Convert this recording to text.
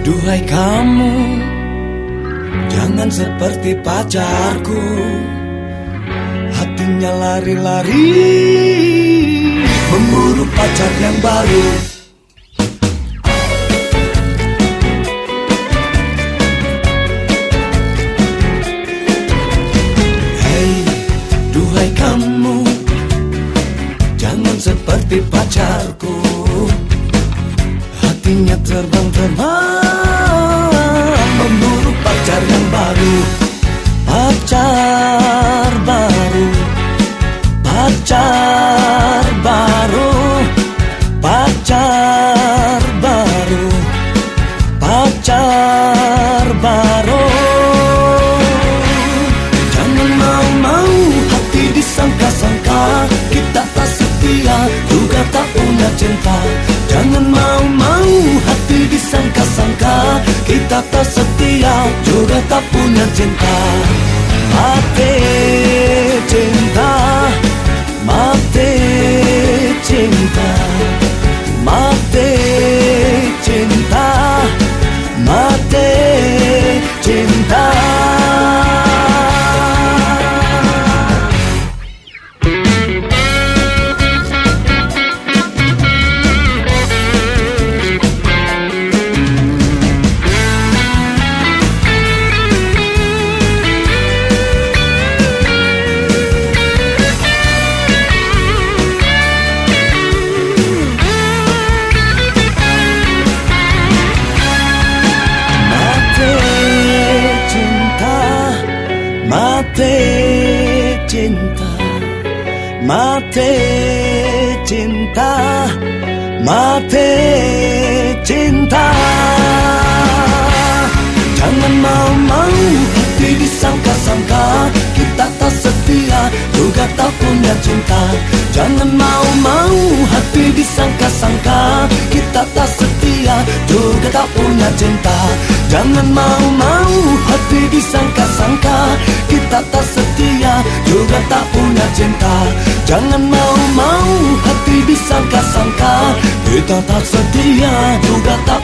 Duhai kamu Jangan seperti pacarku. Hatinya lari-lari Memburu pacar yang baru. Duhai kamu Jangan seperti pacarku Hatinya terbang-terbang Memburu pacar yang baru Pacar baru Pacar baru Pacar baru Pacar baru. Jangan mau-mau hati disangka-sangka Kita tak setia juga tak punya cinta. Jangan mau-mau Kita tak setia juga tak punya cinta Mati cinta Mati cinta Mati cinta. Jangan mau-mau hati disangka-sangka Kita tak setia juga tak punya cinta. Jangan mau-mau hati disangka-sangka Kita tak setia juga tak punya cinta. Jangan mau-mau hati Jangan mau-mau hati disangka-sangka. Kita tak setia juga tak